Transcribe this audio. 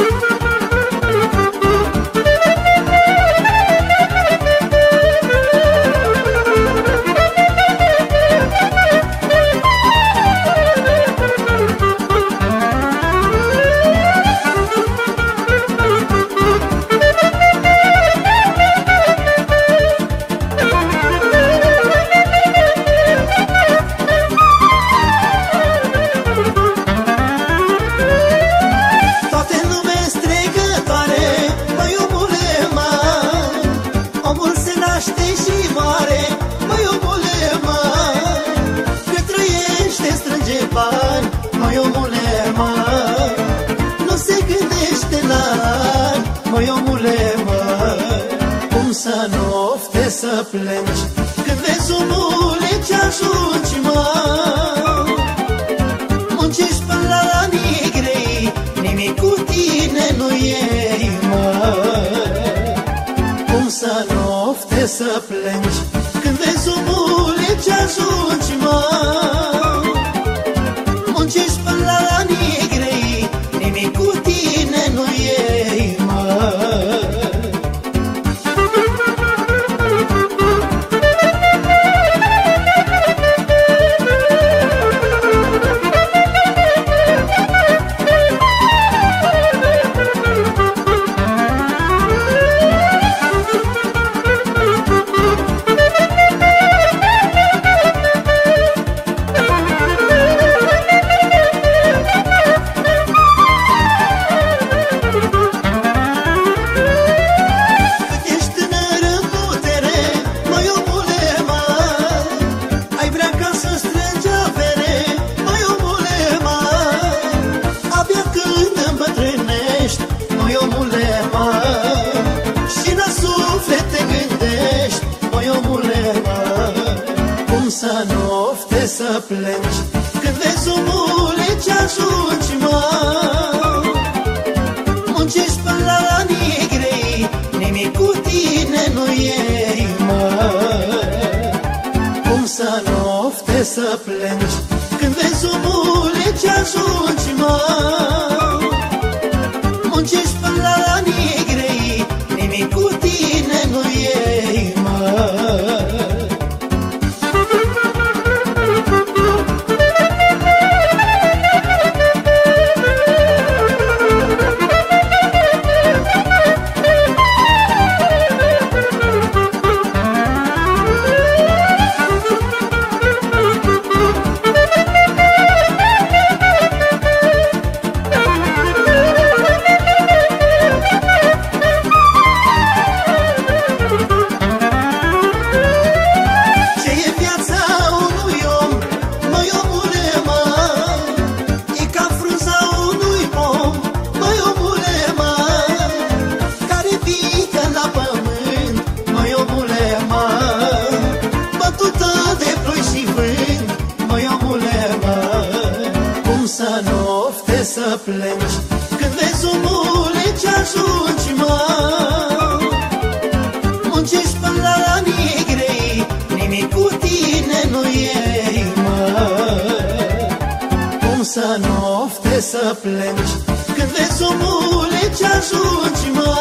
Woo! Să nu ofte să plângi? Când vezi omule ce ajungi, mă Muncești până la nigrei Nimic cu tine nu e, mă. Cum să nu ofte să plângi să nu ofte să plângi? Când vezi omule ce ajungi, mă? Muncești până la nigrei Nimic cu tine nu e, mă. Cum să nu ofte să plângi? Când vezi omule ce ajungi, mă? Muncești plângi Când vezi omule ce ajungi, mă. Muncești până la nigrei Nimic cu tine nu e, mă. Cum să nu ofte să plângi Când vezi omule ce ajungi, mă